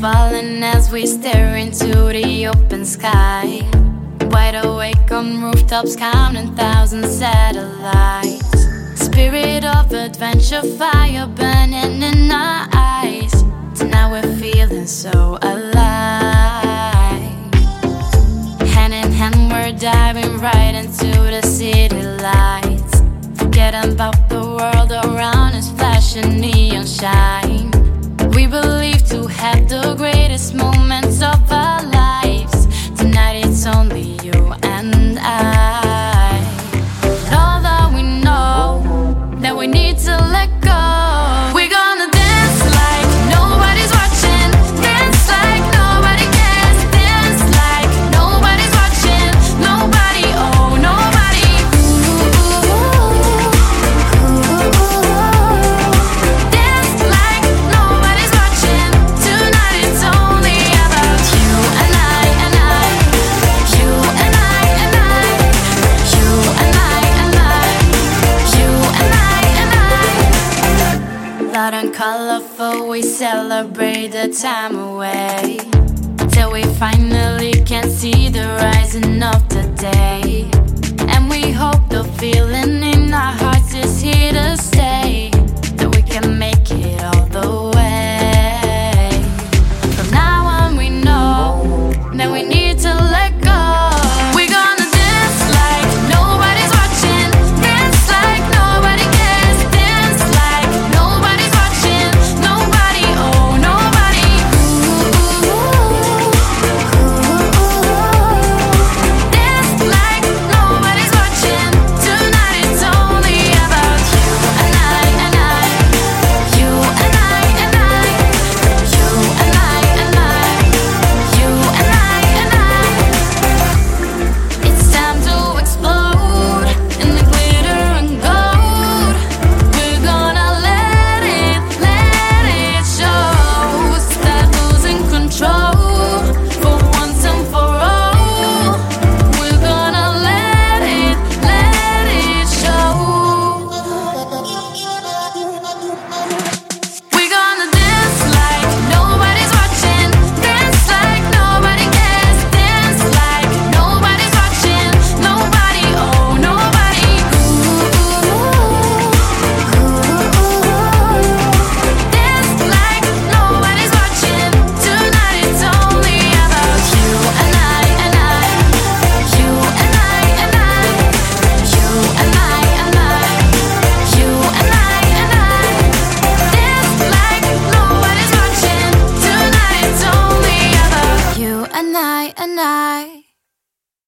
falling as we stare into the open sky. Wide awake on rooftops, counting thousand satellites. Spirit of adventure, fire burning in our eyes. Tonight we're feeling so alive. Hand in hand, we're diving right into the city lights. Forget about the world around us, flashing. colorful, we celebrate the time away. Till we finally can see the rising of the day. And we hope the feeling night.